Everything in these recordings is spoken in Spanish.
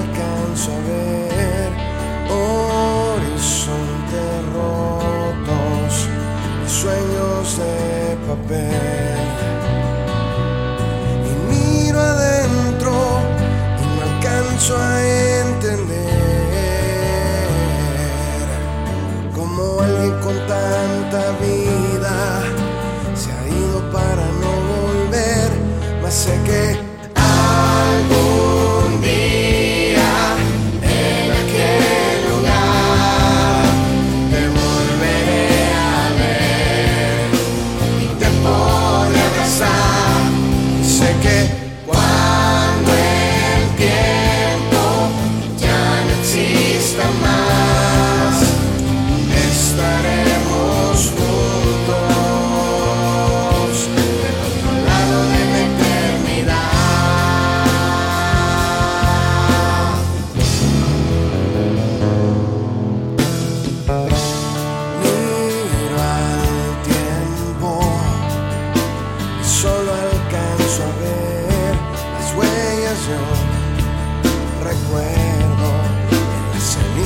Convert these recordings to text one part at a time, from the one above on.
alcanzo a ver horizontes rotos y sueños de papel. Y miro adentro y no alcanzo a entender cómo alguien con tanta vida se ha ido para no volver, mas sé que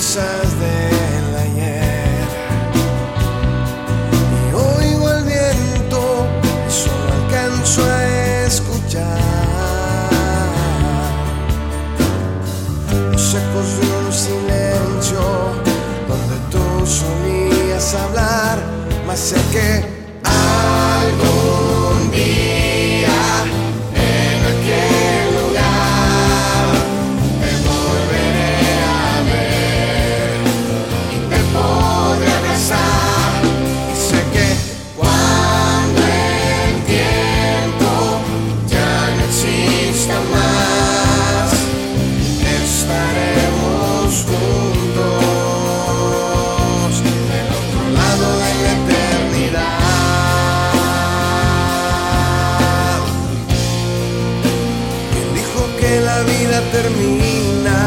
cenizas del ayer. Y oigo el viento y solo alcanzo a escuchar los ecos de un silencio donde tú solías hablar, mas sé que termina